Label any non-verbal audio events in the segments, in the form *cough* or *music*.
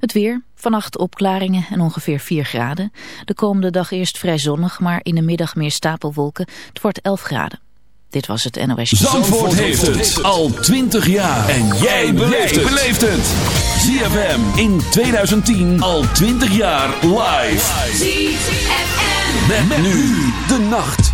Het weer, vannacht opklaringen en ongeveer 4 graden. De komende dag eerst vrij zonnig, maar in de middag meer stapelwolken. Het wordt 11 graden. Dit was het NOS. Zandvoort, Zandvoort heeft het al 20 jaar. En jij beleeft het. ZFM in 2010 al 20 jaar live. ZFM. Met, nu de nacht.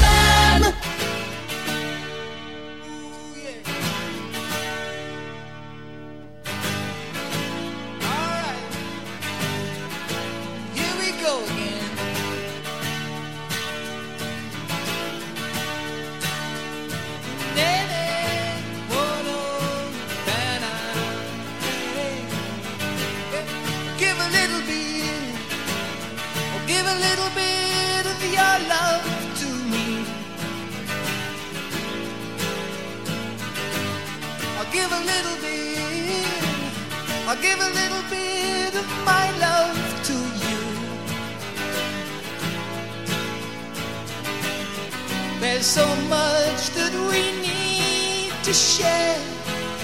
There's so much that we need to share,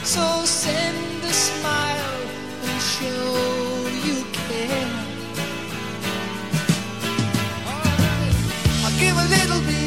so send a smile and show you care. I'll give a little bit, I'll give a little bit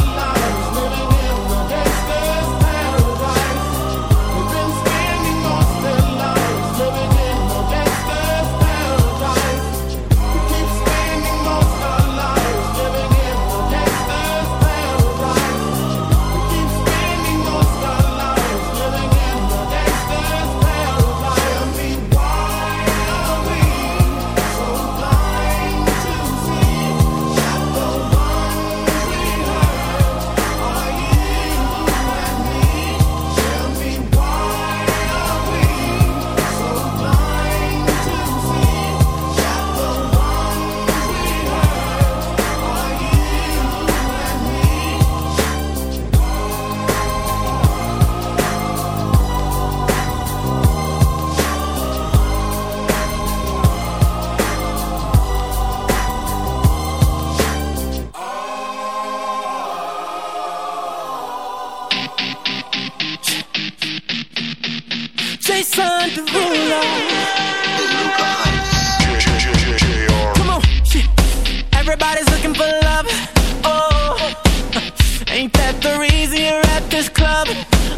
This club?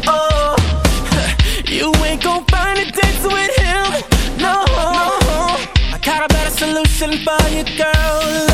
Oh, *laughs* you ain't gon' find a date with him. No, I got a better solution for you, girl.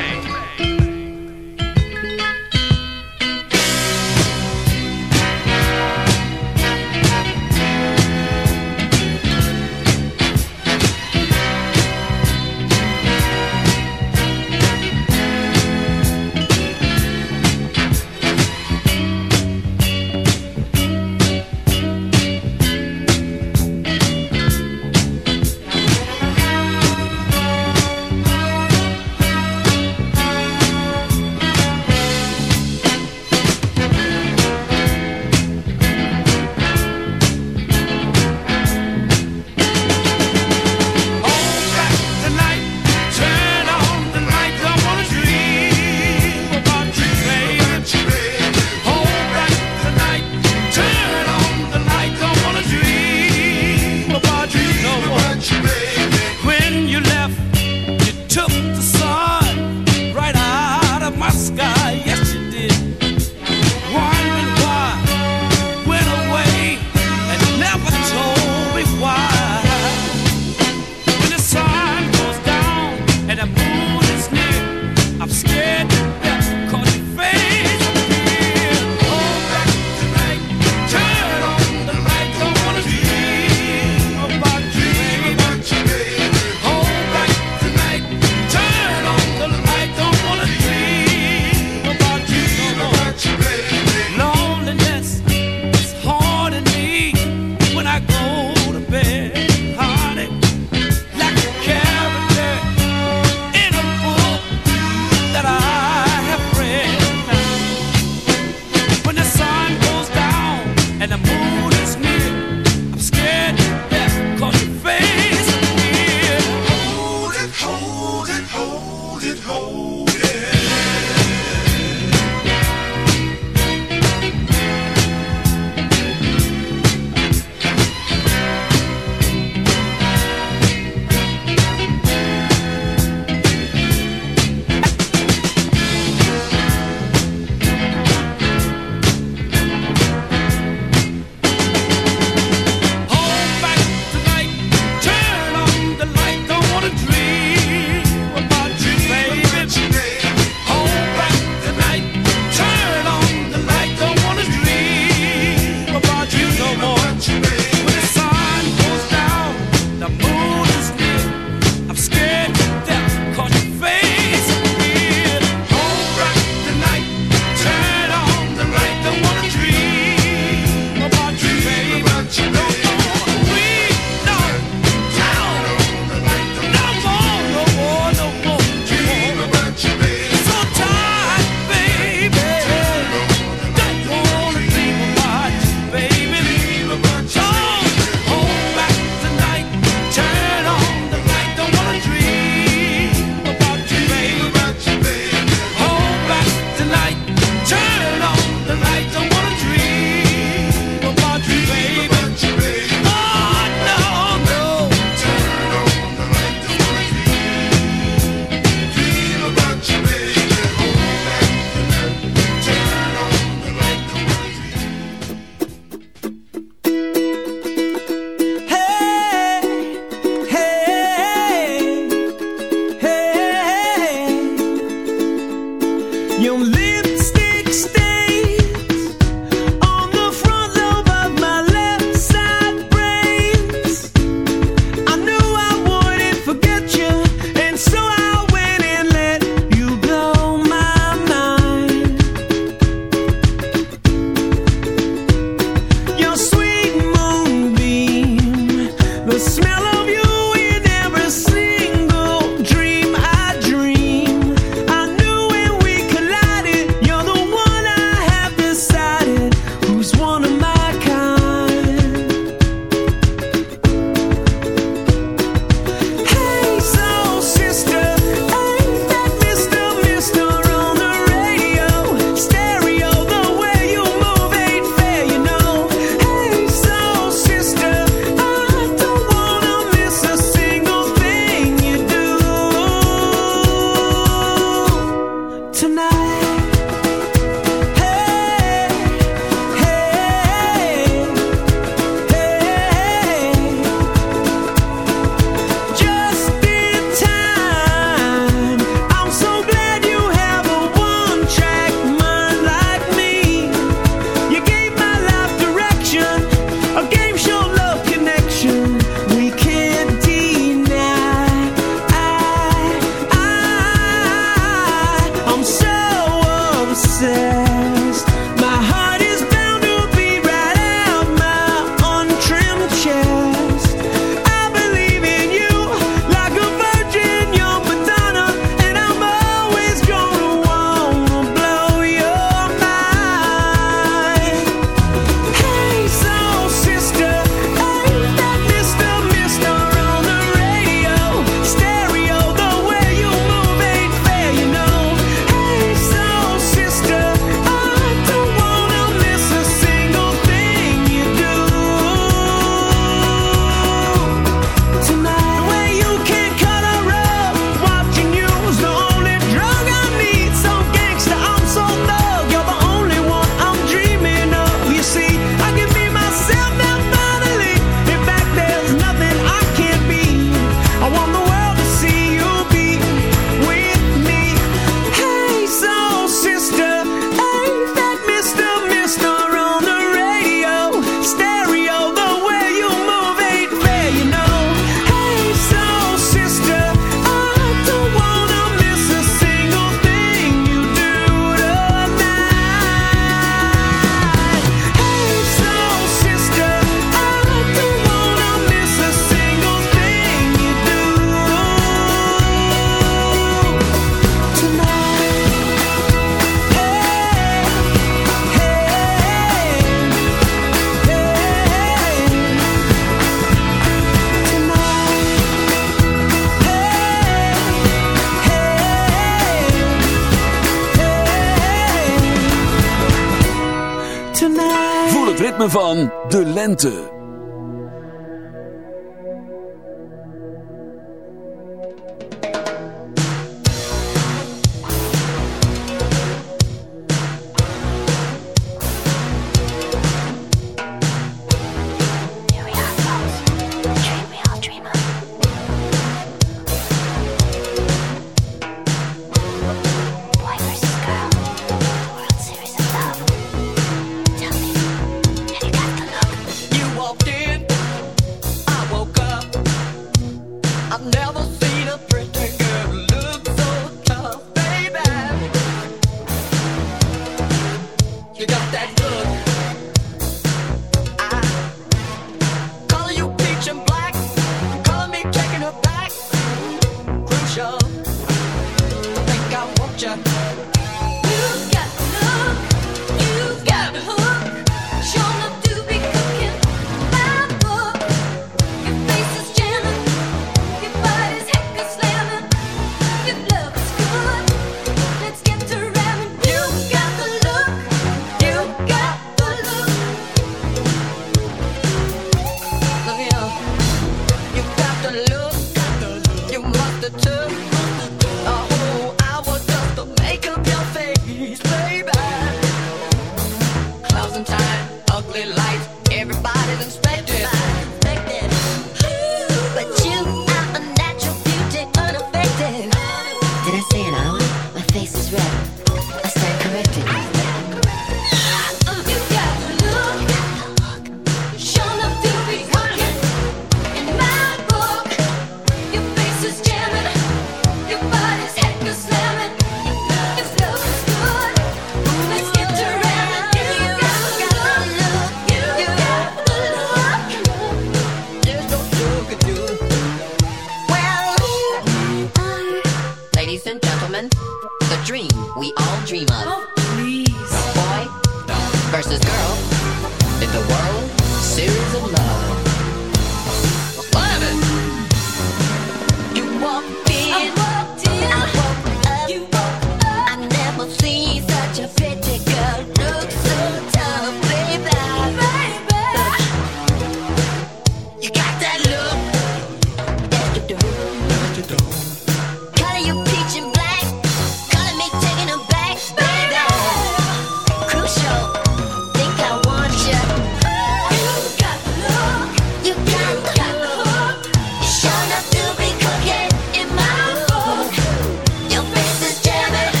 Van de lente.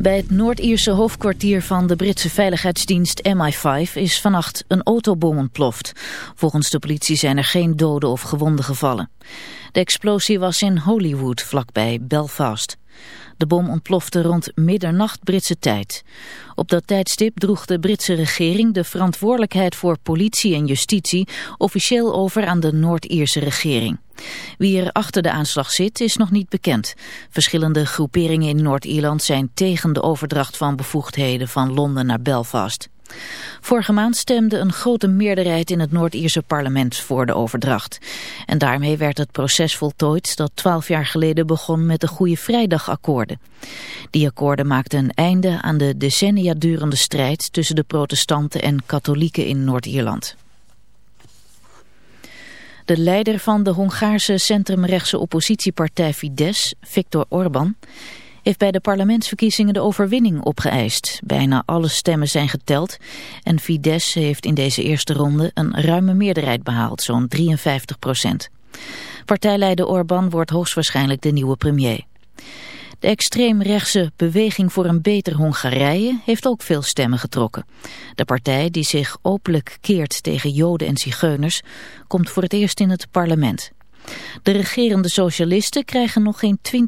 Bij het Noord-Ierse hoofdkwartier van de Britse veiligheidsdienst MI5 is vannacht een autobom ontploft. Volgens de politie zijn er geen doden of gewonden gevallen. De explosie was in Hollywood, vlakbij Belfast. De bom ontplofte rond middernacht Britse tijd. Op dat tijdstip droeg de Britse regering de verantwoordelijkheid voor politie en justitie officieel over aan de Noord-Ierse regering. Wie er achter de aanslag zit is nog niet bekend. Verschillende groeperingen in Noord-Ierland zijn tegen de overdracht van bevoegdheden van Londen naar Belfast. Vorige maand stemde een grote meerderheid in het Noord-Ierse parlement voor de overdracht. En daarmee werd het proces voltooid dat twaalf jaar geleden begon met de Goede Vrijdagakkoorden. Die akkoorden maakten een einde aan de decennia durende strijd tussen de protestanten en katholieken in Noord-Ierland. De leider van de Hongaarse centrumrechtse oppositiepartij Fidesz, Viktor Orban, heeft bij de parlementsverkiezingen de overwinning opgeëist. Bijna alle stemmen zijn geteld en Fidesz heeft in deze eerste ronde een ruime meerderheid behaald, zo'n 53 procent. Partijleider Orbán wordt hoogstwaarschijnlijk de nieuwe premier. De extreemrechtse Beweging voor een Beter Hongarije heeft ook veel stemmen getrokken. De partij die zich openlijk keert tegen Joden en Zigeuners komt voor het eerst in het parlement. De regerende socialisten krijgen nog geen 20%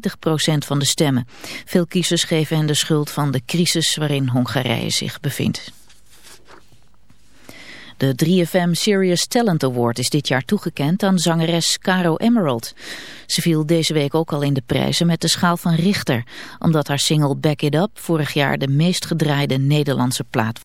van de stemmen. Veel kiezers geven hen de schuld van de crisis waarin Hongarije zich bevindt. De 3FM Serious Talent Award is dit jaar toegekend aan zangeres Caro Emerald. Ze viel deze week ook al in de prijzen met de schaal van Richter, omdat haar single Back It Up vorig jaar de meest gedraaide Nederlandse plaat